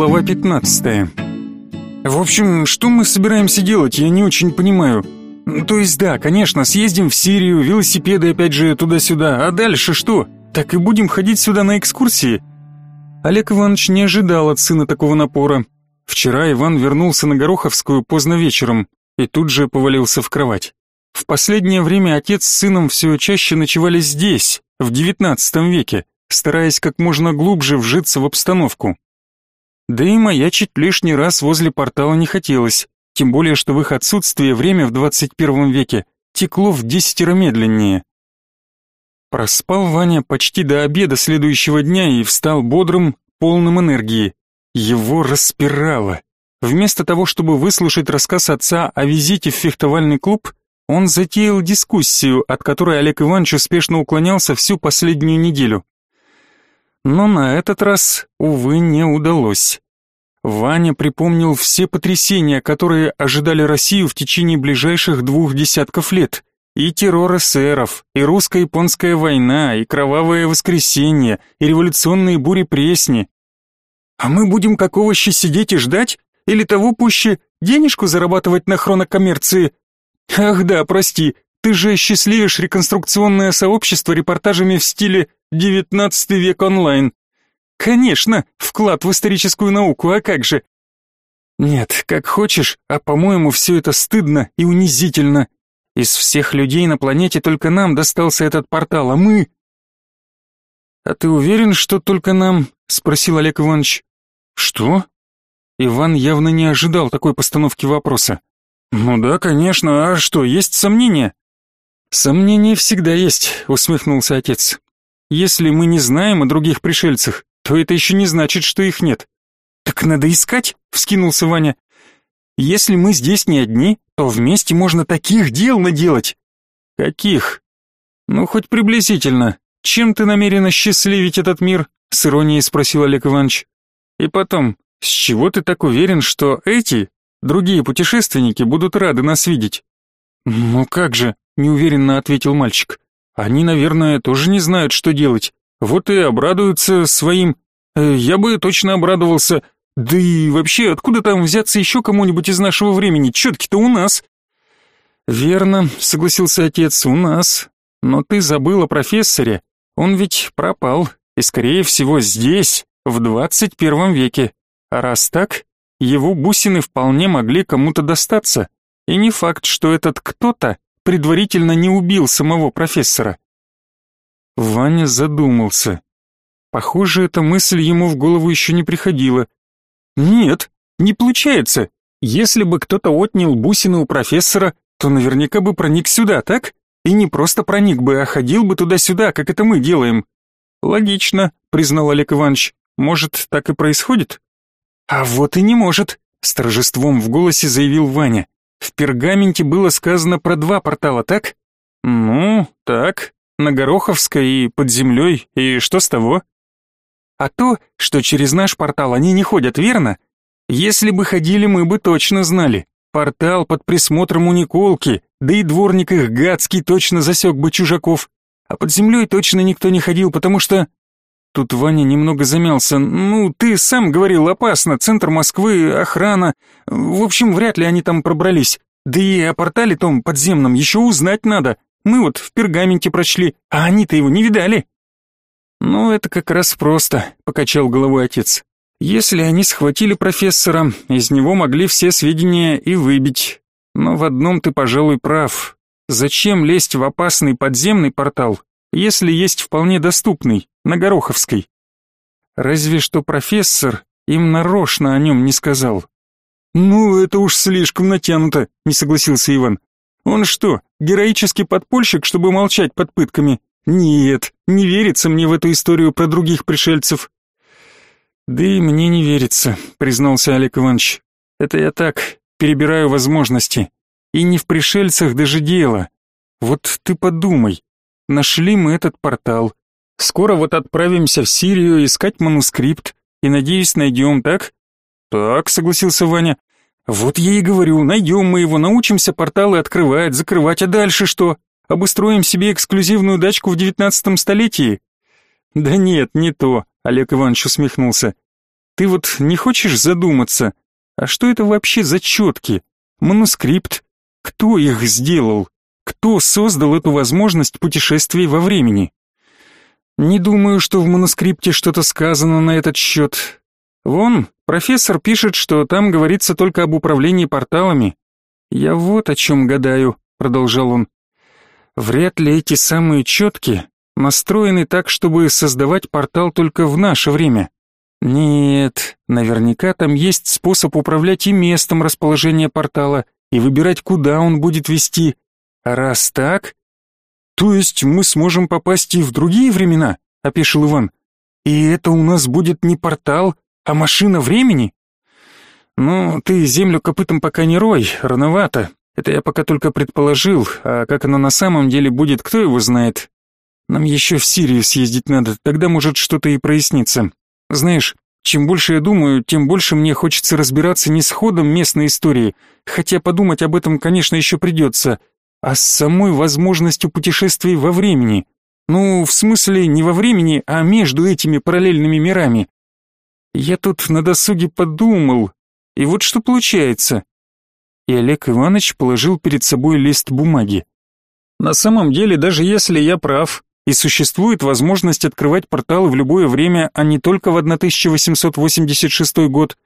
Глава 15. В общем, что мы собираемся делать, я не очень понимаю. То есть да, конечно, съездим в Сирию, велосипеды опять же туда-сюда, а дальше что? Так и будем ходить сюда на экскурсии? Олег Иванович не ожидал от сына такого напора. Вчера Иван вернулся на Гороховскую поздно вечером и тут же повалился в кровать. В последнее время отец с сыном все чаще ночевали здесь, в девятнадцатом веке, стараясь как можно глубже вжиться в обстановку. Да и маячить лишний раз возле портала не хотелось, тем более что в их отсутствие время в 21 веке текло в десятеро медленнее. Проспал Ваня почти до обеда следующего дня и встал бодрым, полным энергии. Его распирало. Вместо того, чтобы выслушать рассказ отца о визите в фехтовальный клуб, он затеял дискуссию, от которой Олег Иванович успешно уклонялся всю последнюю неделю. Но на этот раз, увы, не удалось. Ваня припомнил все потрясения, которые ожидали Россию в течение ближайших двух десятков лет. И террор эсеров, и русско-японская война, и кровавое воскресенье, и революционные бури пресни. А мы будем как овощи сидеть и ждать? Или того пуще денежку зарабатывать на хронокоммерции? Ах да, прости, ты же счастливишь реконструкционное сообщество репортажами в стиле «XIX век онлайн». Конечно, вклад в историческую науку, а как же? Нет, как хочешь, а по-моему, все это стыдно и унизительно. Из всех людей на планете только нам достался этот портал, а мы... А ты уверен, что только нам? Спросил Олег Иванович. Что? Иван явно не ожидал такой постановки вопроса. Ну да, конечно, а что, есть сомнения? «Сомнения всегда есть», — усмехнулся отец. «Если мы не знаем о других пришельцах, то это еще не значит, что их нет». «Так надо искать», — вскинулся Ваня. «Если мы здесь не одни, то вместе можно таких дел наделать». «Каких?» «Ну, хоть приблизительно. Чем ты намерен осчастливить этот мир?» — с иронией спросил Олег Иванович. «И потом, с чего ты так уверен, что эти, другие путешественники, будут рады нас видеть?» «Ну как же», неуверенно ответил мальчик. Они, наверное, тоже не знают, что делать. Вот и обрадуются своим. Э, я бы точно обрадовался. Да и вообще, откуда там взяться еще кому-нибудь из нашего времени? Четки-то у нас. Верно, согласился отец, у нас. Но ты забыл о профессоре. Он ведь пропал, и скорее всего здесь, в двадцать первом веке. А раз так, его бусины вполне могли кому-то достаться. И не факт, что этот кто-то предварительно не убил самого профессора. Ваня задумался. Похоже, эта мысль ему в голову еще не приходила. Нет, не получается. Если бы кто-то отнял бусины у профессора, то наверняка бы проник сюда, так? И не просто проник бы, а ходил бы туда-сюда, как это мы делаем. Логично, признал Олег Иванович. Может, так и происходит? А вот и не может, с торжеством в голосе заявил Ваня. В пергаменте было сказано про два портала, так? Ну, так, на Гороховской и под землей, и что с того? А то, что через наш портал они не ходят, верно? Если бы ходили, мы бы точно знали. Портал под присмотром у Николки, да и дворник их гадский точно засек бы чужаков. А под землей точно никто не ходил, потому что... Тут Ваня немного замялся. «Ну, ты сам говорил, опасно, центр Москвы, охрана. В общем, вряд ли они там пробрались. Да и о портале том подземном еще узнать надо. Мы вот в пергаменте прочли, а они-то его не видали». «Ну, это как раз просто», — покачал головой отец. «Если они схватили профессора, из него могли все сведения и выбить. Но в одном ты, пожалуй, прав. Зачем лезть в опасный подземный портал, если есть вполне доступный, на Гороховской. Разве что профессор им нарочно о нем не сказал. «Ну, это уж слишком натянуто», — не согласился Иван. «Он что, героический подпольщик, чтобы молчать под пытками? Нет, не верится мне в эту историю про других пришельцев». «Да и мне не верится», — признался Олег Иванович. «Это я так, перебираю возможности. И не в пришельцах даже дело. Вот ты подумай, нашли мы этот портал, Скоро вот отправимся в Сирию искать манускрипт, и, надеюсь, найдем, так?» «Так», — согласился Ваня. «Вот я и говорю, найдем мы его, научимся порталы открывать, закрывать, а дальше что? Обустроим себе эксклюзивную дачку в девятнадцатом столетии?» «Да нет, не то», — Олег Иванович усмехнулся. ты вот не хочешь задуматься, а что это вообще за четки? Манускрипт? Кто их сделал? Кто создал эту возможность путешествий во времени? Не думаю, что в манускрипте что-то сказано на этот счет. Вон, профессор пишет, что там говорится только об управлении порталами. Я вот о чем гадаю, продолжал он. Вряд ли эти самые четки настроены так, чтобы создавать портал только в наше время. Нет, наверняка там есть способ управлять и местом расположения портала, и выбирать, куда он будет вести. Раз так, «То есть мы сможем попасть и в другие времена?» — опешил Иван. «И это у нас будет не портал, а машина времени?» «Ну, ты землю копытом пока не рой, рановато. Это я пока только предположил, а как оно на самом деле будет, кто его знает. Нам еще в Сирию съездить надо, тогда может что-то и прояснится. Знаешь, чем больше я думаю, тем больше мне хочется разбираться не с ходом местной истории, хотя подумать об этом, конечно, еще придется, а с самой возможностью путешествий во времени. Ну, в смысле, не во времени, а между этими параллельными мирами. Я тут на досуге подумал, и вот что получается. И Олег Иванович положил перед собой лист бумаги. На самом деле, даже если я прав, и существует возможность открывать порталы в любое время, а не только в 1886 год,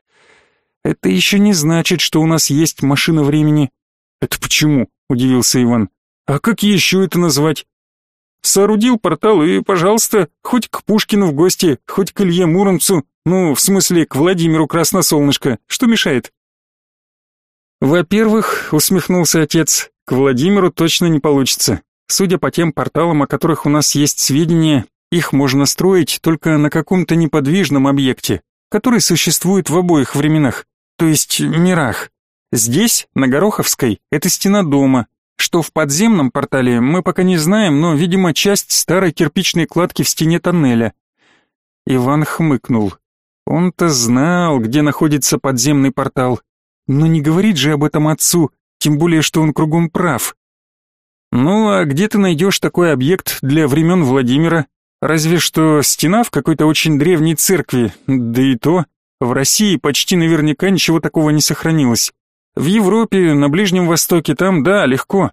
это еще не значит, что у нас есть машина времени. Это почему? удивился Иван. А как еще это назвать? Соорудил портал и, пожалуйста, хоть к Пушкину в гости, хоть к Илье Муромцу, ну, в смысле, к Владимиру Красносолнышко. Что мешает? Во-первых, усмехнулся отец, к Владимиру точно не получится. Судя по тем порталам, о которых у нас есть сведения, их можно строить только на каком-то неподвижном объекте, который существует в обоих временах, то есть мирах. Здесь, на Гороховской, это стена дома. Что в подземном портале, мы пока не знаем, но, видимо, часть старой кирпичной кладки в стене тоннеля. Иван хмыкнул. Он-то знал, где находится подземный портал. Но не говорит же об этом отцу, тем более, что он кругом прав. Ну, а где ты найдешь такой объект для времен Владимира? Разве что стена в какой-то очень древней церкви, да и то. В России почти наверняка ничего такого не сохранилось. В Европе, на Ближнем Востоке, там, да, легко.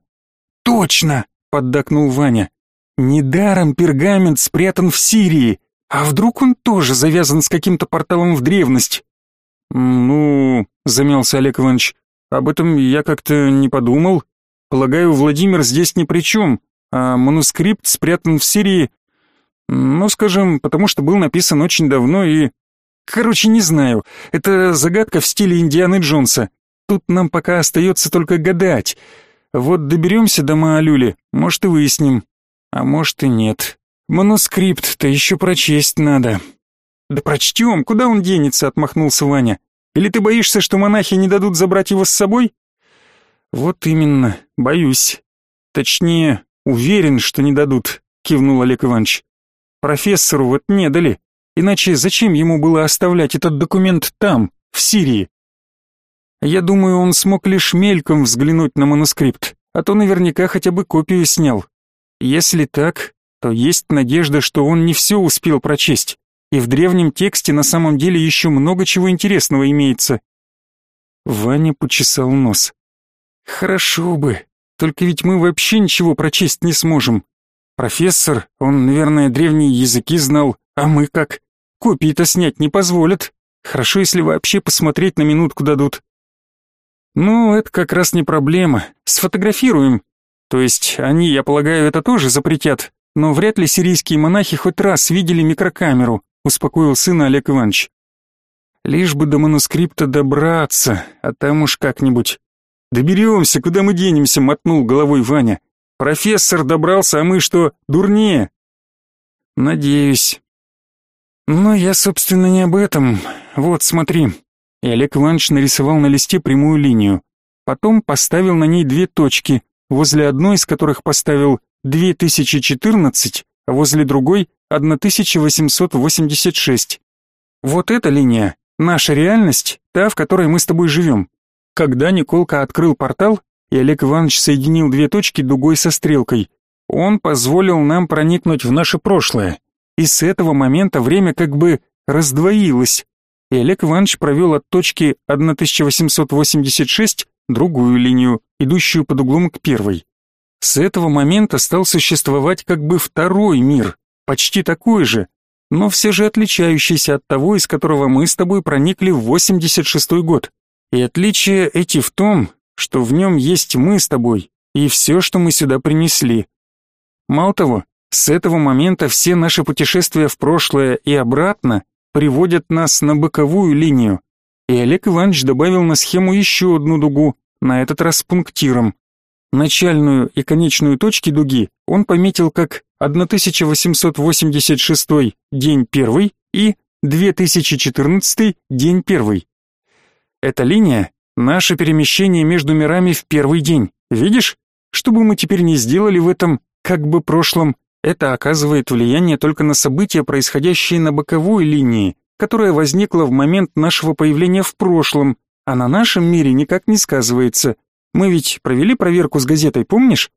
Точно, поддакнул Ваня. Недаром пергамент спрятан в Сирии. А вдруг он тоже завязан с каким-то порталом в древность? Ну, замялся Олег Иванович, об этом я как-то не подумал. Полагаю, Владимир здесь ни при чем, а манускрипт спрятан в Сирии, ну, скажем, потому что был написан очень давно и... Короче, не знаю, это загадка в стиле Индианы Джонса. Тут нам пока остается только гадать. Вот доберемся до Маалюли, может и выясним. А может и нет. Манускрипт-то еще прочесть надо. Да прочтем, куда он денется, отмахнулся Ваня. Или ты боишься, что монахи не дадут забрать его с собой? Вот именно, боюсь. Точнее, уверен, что не дадут, кивнул Олег Иванович. Профессору вот не дали. Иначе зачем ему было оставлять этот документ там, в Сирии? Я думаю, он смог лишь мельком взглянуть на манускрипт, а то наверняка хотя бы копию снял. Если так, то есть надежда, что он не все успел прочесть, и в древнем тексте на самом деле еще много чего интересного имеется. Ваня почесал нос. Хорошо бы, только ведь мы вообще ничего прочесть не сможем. Профессор, он, наверное, древние языки знал, а мы как? Копии-то снять не позволят. Хорошо, если вообще посмотреть на минутку дадут. Ну, это как раз не проблема. Сфотографируем. То есть они, я полагаю, это тоже запретят, но вряд ли сирийские монахи хоть раз видели микрокамеру, успокоил сына Олег Иванович. Лишь бы до манускрипта добраться, а там уж как-нибудь. Доберемся, куда мы денемся, мотнул головой Ваня. Профессор добрался, а мы что, дурнее? Надеюсь. Но я, собственно, не об этом. Вот, смотри и Олег Иванович нарисовал на листе прямую линию. Потом поставил на ней две точки, возле одной из которых поставил 2014, а возле другой 1886. Вот эта линия, наша реальность, та, в которой мы с тобой живем. Когда Николка открыл портал, и Олег Иванович соединил две точки дугой со стрелкой, он позволил нам проникнуть в наше прошлое. И с этого момента время как бы раздвоилось, и Олег Иванович провел от точки 1886 другую линию, идущую под углом к первой. С этого момента стал существовать как бы второй мир, почти такой же, но все же отличающийся от того, из которого мы с тобой проникли в 86 год. И отличия эти в том, что в нем есть мы с тобой и все, что мы сюда принесли. Мало того, с этого момента все наши путешествия в прошлое и обратно приводят нас на боковую линию. И Олег Иванович добавил на схему еще одну дугу, на этот раз пунктиром. Начальную и конечную точки дуги он пометил как 1886 день первый и 2014 день первый. Эта линия — наше перемещение между мирами в первый день. Видишь? Что бы мы теперь не сделали в этом как бы прошлом, это оказывает влияние только на события, происходящие на боковой линии, которая возникла в момент нашего появления в прошлом, а на нашем мире никак не сказывается, мы ведь провели проверку с газетой, помнишь?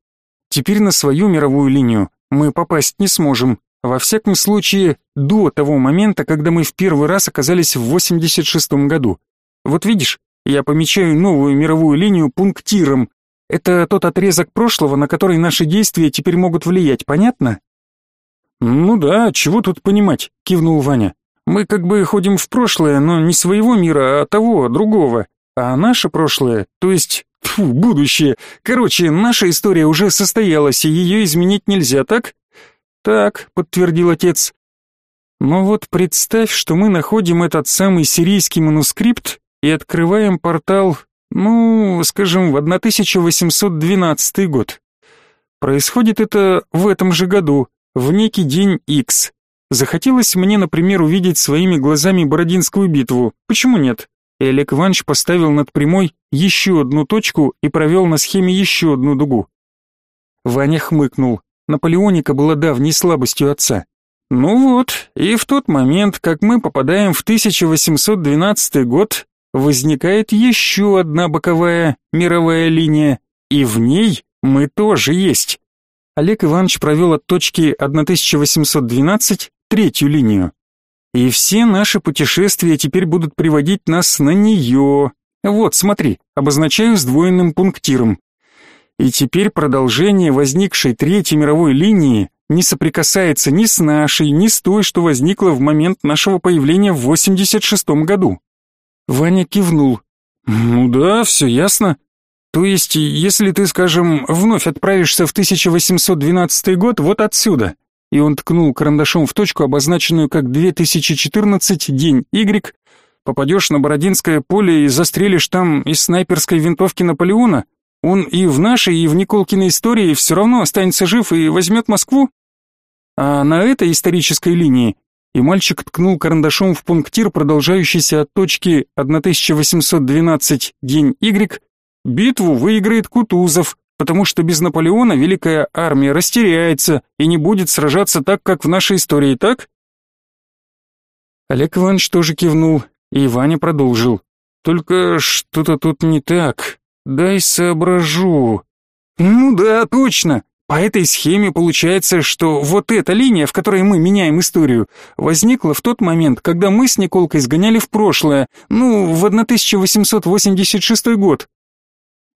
Теперь на свою мировую линию мы попасть не сможем. Во всяком случае, до того момента, когда мы в первый раз оказались в 86-м году. Вот видишь, я помечаю новую мировую линию пунктиром. Это тот отрезок прошлого, на который наши действия теперь могут влиять, понятно? Ну да, чего тут понимать, кивнул Ваня. Мы как бы ходим в прошлое, но не своего мира, а того, другого. А наше прошлое, то есть Фу, будущее. Короче, наша история уже состоялась, и ее изменить нельзя, так? Так, подтвердил отец. Но вот представь, что мы находим этот самый сирийский манускрипт и открываем портал, ну, скажем, в 1812 год. Происходит это в этом же году, в некий день X. Захотелось мне, например, увидеть своими глазами Бородинскую битву. Почему нет? и Олег Иванович поставил над прямой еще одну точку и провел на схеме еще одну дугу. Ваня хмыкнул. Наполеоника была давней слабостью отца. Ну вот, и в тот момент, как мы попадаем в 1812 год, возникает еще одна боковая мировая линия, и в ней мы тоже есть. Олег Иванович провел от точки 1812 третью линию. И все наши путешествия теперь будут приводить нас на нее. Вот, смотри, обозначаю сдвоенным пунктиром. И теперь продолжение возникшей Третьей мировой линии не соприкасается ни с нашей, ни с той, что возникла в момент нашего появления в 86-м году. Ваня кивнул. Ну да, все ясно. То есть, если ты, скажем, вновь отправишься в 1812 год вот отсюда, и он ткнул карандашом в точку, обозначенную как 2014, день Y, попадешь на Бородинское поле и застрелишь там из снайперской винтовки Наполеона, он и в нашей, и в Николкиной истории все равно останется жив и возьмет Москву? А на этой исторической линии и мальчик ткнул карандашом в пунктир, продолжающийся от точки 1812 день Y, битву выиграет Кутузов, потому что без Наполеона Великая Армия растеряется и не будет сражаться так, как в нашей истории, так? Олег Иванович тоже кивнул, и Ваня продолжил. Только что-то тут не так. Дай соображу. Ну да, точно. По этой схеме получается, что вот эта линия, в которой мы меняем историю, возникла в тот момент, когда мы с Николкой сгоняли в прошлое, ну, в 1886 год.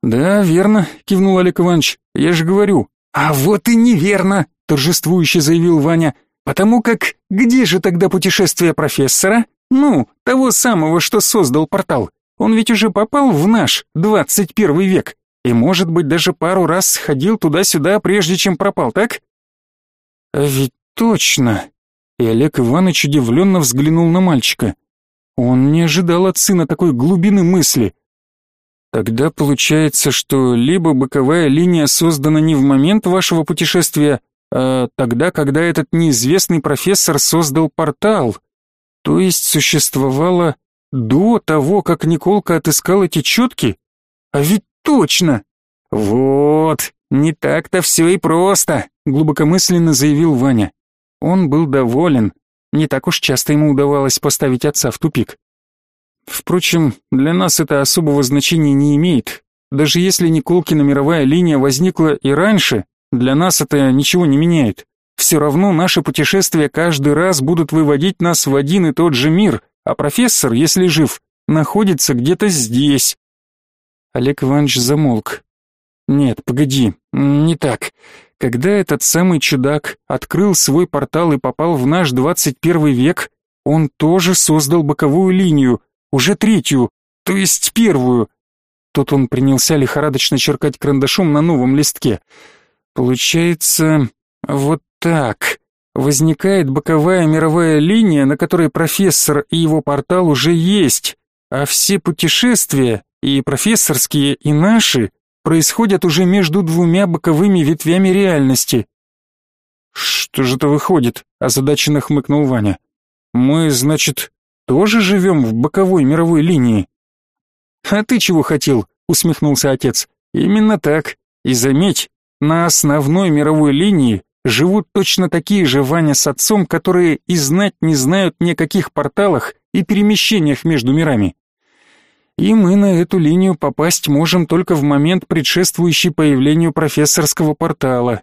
«Да, верно», — кивнул Олег Иванович, — «я же говорю». «А вот и неверно», — торжествующе заявил Ваня, «потому как где же тогда путешествие профессора? Ну, того самого, что создал портал. Он ведь уже попал в наш, 21 век, и, может быть, даже пару раз сходил туда-сюда, прежде чем пропал, так?» «А ведь точно!» И Олег Иванович удивленно взглянул на мальчика. Он не ожидал от сына такой глубины мысли. Тогда получается, что либо боковая линия создана не в момент вашего путешествия, а тогда, когда этот неизвестный профессор создал портал. То есть существовала до того, как Николка отыскал эти четки? А ведь точно! Вот, не так-то все и просто, глубокомысленно заявил Ваня. Он был доволен. Не так уж часто ему удавалось поставить отца в тупик. Впрочем, для нас это особого значения не имеет. Даже если Николкина мировая линия возникла и раньше, для нас это ничего не меняет. Все равно наши путешествия каждый раз будут выводить нас в один и тот же мир, а профессор, если жив, находится где-то здесь. Олег Иванович замолк. Нет, погоди, не так. Когда этот самый чудак открыл свой портал и попал в наш 21 век, он тоже создал боковую линию, уже третью, то есть первую. Тут он принялся лихорадочно черкать карандашом на новом листке. Получается, вот так. Возникает боковая мировая линия, на которой профессор и его портал уже есть, а все путешествия, и профессорские, и наши, происходят уже между двумя боковыми ветвями реальности. «Что же это выходит?» — озадаченно хмыкнул Ваня. «Мы, значит, тоже живем в боковой мировой линии?» «А ты чего хотел?» — усмехнулся отец. «Именно так. И заметь, на основной мировой линии живут точно такие же Ваня с отцом, которые и знать не знают ни каких порталах и перемещениях между мирами. И мы на эту линию попасть можем только в момент, предшествующий появлению профессорского портала.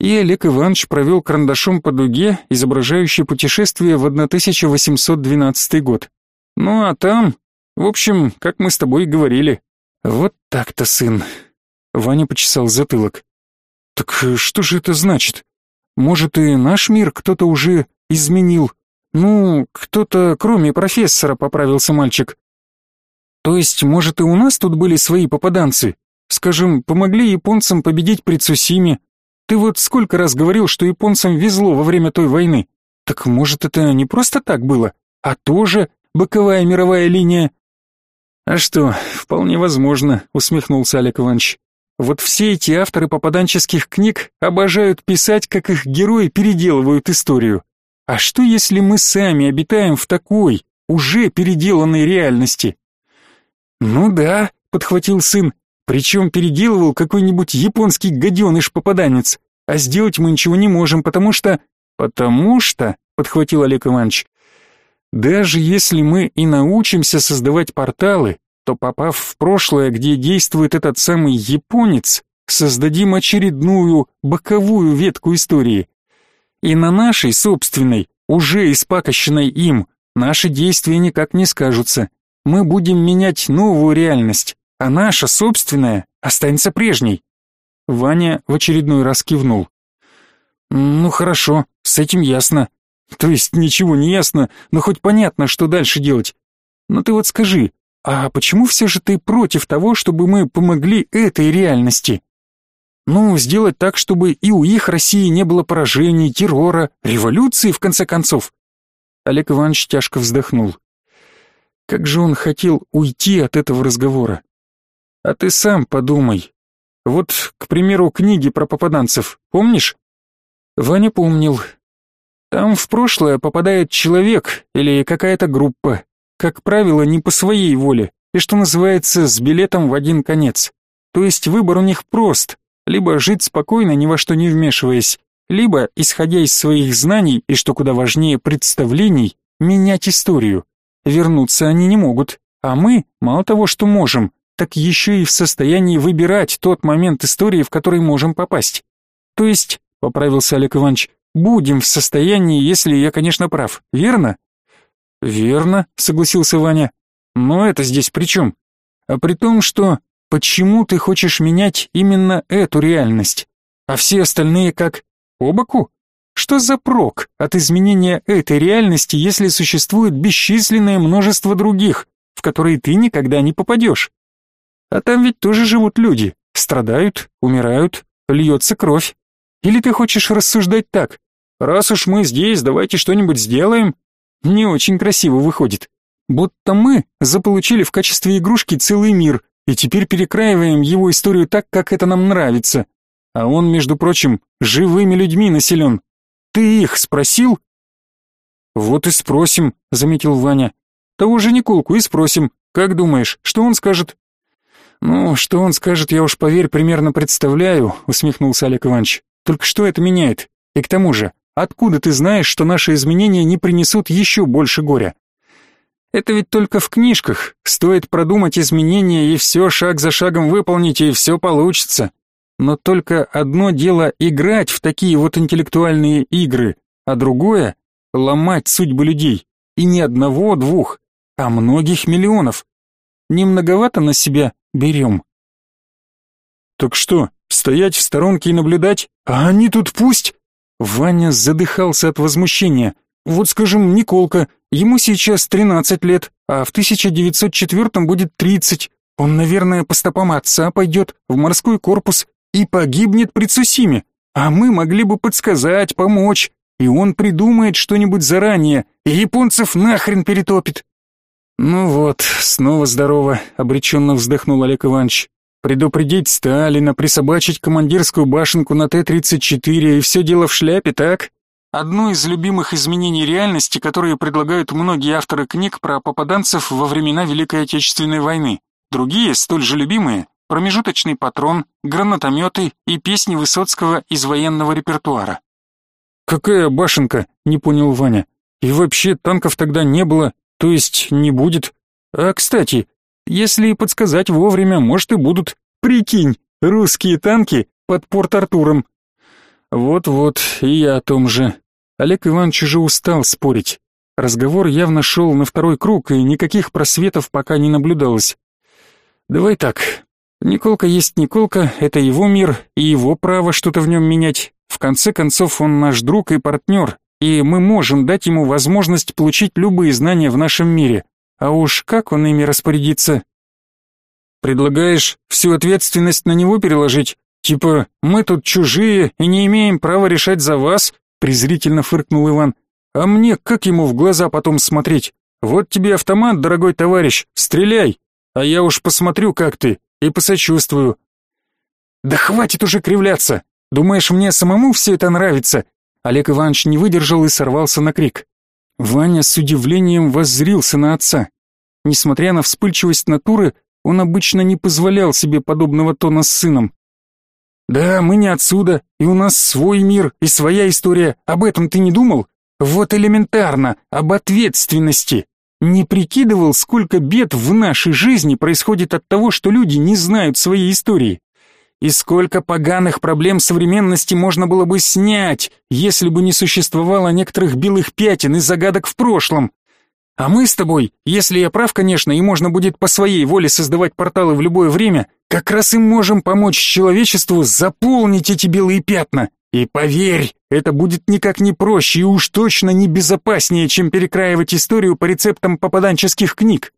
И Олег Иванович провел карандашом по дуге, изображающей путешествие в 1812 год. Ну а там, в общем, как мы с тобой и говорили. Вот так-то, сын. Ваня почесал затылок. Так что же это значит? Может, и наш мир кто-то уже изменил? Ну, кто-то, кроме профессора, поправился мальчик. То есть, может, и у нас тут были свои попаданцы? Скажем, помогли японцам победить при Цусиме. Ты вот сколько раз говорил, что японцам везло во время той войны. Так может, это не просто так было, а тоже боковая мировая линия? А что, вполне возможно, усмехнулся Олег Иванович. Вот все эти авторы попаданческих книг обожают писать, как их герои переделывают историю. А что если мы сами обитаем в такой, уже переделанной реальности? «Ну да», — подхватил сын, «причем переделывал какой-нибудь японский гаденыш-попаданец, а сделать мы ничего не можем, потому что...» «Потому что», — подхватил Олег Иванович, «даже если мы и научимся создавать порталы, то попав в прошлое, где действует этот самый японец, создадим очередную боковую ветку истории. И на нашей собственной, уже испакощенной им, наши действия никак не скажутся мы будем менять новую реальность, а наша собственная останется прежней. Ваня в очередной раз кивнул. Ну хорошо, с этим ясно. То есть ничего не ясно, но хоть понятно, что дальше делать. Но ты вот скажи, а почему все же ты против того, чтобы мы помогли этой реальности? Ну, сделать так, чтобы и у их России не было поражений, террора, революции, в конце концов. Олег Иванович тяжко вздохнул. Как же он хотел уйти от этого разговора. А ты сам подумай. Вот, к примеру, книги про попаданцев, помнишь? Ваня помнил. Там в прошлое попадает человек или какая-то группа, как правило, не по своей воле, и что называется, с билетом в один конец. То есть выбор у них прост, либо жить спокойно, ни во что не вмешиваясь, либо, исходя из своих знаний и, что куда важнее, представлений, менять историю. Вернуться они не могут, а мы, мало того, что можем, так еще и в состоянии выбирать тот момент истории, в который можем попасть. То есть, поправился Олег Иванович, будем в состоянии, если я, конечно, прав, верно? Верно, согласился Ваня. Но это здесь при чем? А при том, что почему ты хочешь менять именно эту реальность, а все остальные как по боку? Что за прок от изменения этой реальности, если существует бесчисленное множество других, в которые ты никогда не попадешь? А там ведь тоже живут люди, страдают, умирают, льется кровь. Или ты хочешь рассуждать так? Раз уж мы здесь, давайте что-нибудь сделаем? Не очень красиво выходит. Будто мы заполучили в качестве игрушки целый мир и теперь перекраиваем его историю так, как это нам нравится. А он, между прочим, живыми людьми населен, ты их спросил? Вот и спросим, заметил Ваня. Того же Николку и спросим. Как думаешь, что он скажет? Ну, что он скажет, я уж поверь, примерно представляю, усмехнулся Олег Иванович. Только что это меняет? И к тому же, откуда ты знаешь, что наши изменения не принесут еще больше горя? Это ведь только в книжках. Стоит продумать изменения и все шаг за шагом выполнить, и все получится. Но только одно дело играть в такие вот интеллектуальные игры, а другое — ломать судьбы людей. И не одного-двух, а многих миллионов. Не многовато на себя берем. Так что, стоять в сторонке и наблюдать? А они тут пусть... Ваня задыхался от возмущения. Вот, скажем, Николка, ему сейчас 13 лет, а в 1904 будет 30. Он, наверное, по стопам отца пойдет в морской корпус и погибнет при Цусиме. А мы могли бы подсказать, помочь, и он придумает что-нибудь заранее, и японцев нахрен перетопит. Ну вот, снова здорово, обреченно вздохнул Олег Иванович. Предупредить Сталина, присобачить командирскую башенку на Т-34 и все дело в шляпе, так? Одно из любимых изменений реальности, которые предлагают многие авторы книг про попаданцев во времена Великой Отечественной войны. Другие, столь же любимые, промежуточный патрон, гранатометы и песни Высоцкого из военного репертуара. «Какая башенка?» — не понял Ваня. «И вообще танков тогда не было, то есть не будет. А, кстати, если подсказать вовремя, может и будут. Прикинь, русские танки под Порт-Артуром». Вот-вот, и я о том же. Олег Иванович уже устал спорить. Разговор явно шел на второй круг, и никаких просветов пока не наблюдалось. Давай так. Николка есть Николка, это его мир и его право что-то в нем менять. В конце концов, он наш друг и партнер, и мы можем дать ему возможность получить любые знания в нашем мире. А уж как он ими распорядится? Предлагаешь всю ответственность на него переложить? Типа, мы тут чужие и не имеем права решать за вас? Презрительно фыркнул Иван. А мне как ему в глаза потом смотреть? Вот тебе автомат, дорогой товарищ, стреляй а я уж посмотрю, как ты, и посочувствую. Да хватит уже кривляться. Думаешь, мне самому все это нравится? Олег Иванович не выдержал и сорвался на крик. Ваня с удивлением воззрился на отца. Несмотря на вспыльчивость натуры, он обычно не позволял себе подобного тона с сыном. «Да, мы не отсюда, и у нас свой мир и своя история. Об этом ты не думал? Вот элементарно, об ответственности. Не прикидывал, сколько бед в нашей жизни происходит от того, что люди не знают своей истории. И сколько поганых проблем современности можно было бы снять, если бы не существовало некоторых белых пятен и загадок в прошлом. А мы с тобой, если я прав, конечно, и можно будет по своей воле создавать порталы в любое время, как раз и можем помочь человечеству заполнить эти белые пятна. И поверь, это будет никак не проще и уж точно не безопаснее, чем перекраивать историю по рецептам попаданческих книг.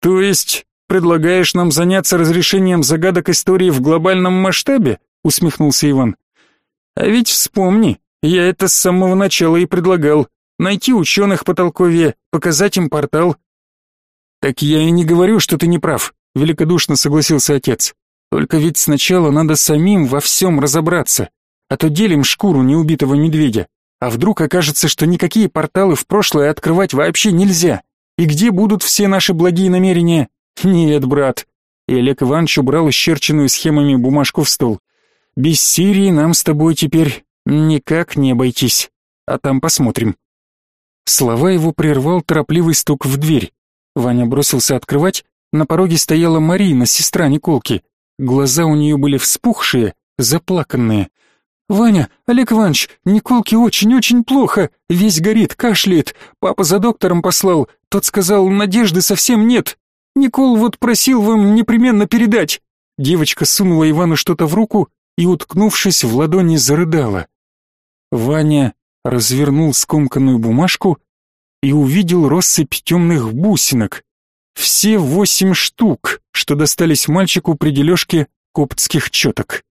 То есть, предлагаешь нам заняться разрешением загадок истории в глобальном масштабе? усмехнулся Иван. А ведь вспомни, я это с самого начала и предлагал. Найти ученых по толковее, показать им портал. Так я и не говорю, что ты не прав, великодушно согласился отец. Только ведь сначала надо самим во всем разобраться, а то делим шкуру неубитого медведя. А вдруг окажется, что никакие порталы в прошлое открывать вообще нельзя? И где будут все наши благие намерения? Нет, брат. И Олег Иванович убрал исчерченную схемами бумажку в стол. Без Сирии нам с тобой теперь никак не обойтись. А там посмотрим. Слова его прервал торопливый стук в дверь. Ваня бросился открывать. На пороге стояла Марина, сестра Николки. Глаза у нее были вспухшие, заплаканные. «Ваня, Олег Иванович, Николке очень-очень плохо, весь горит, кашляет. Папа за доктором послал, тот сказал, надежды совсем нет. Никол вот просил вам непременно передать». Девочка сунула Ивану что-то в руку и, уткнувшись в ладони, зарыдала. Ваня развернул скомканную бумажку и увидел россыпь темных бусинок, все восемь штук, что достались мальчику при дележке коптских четок.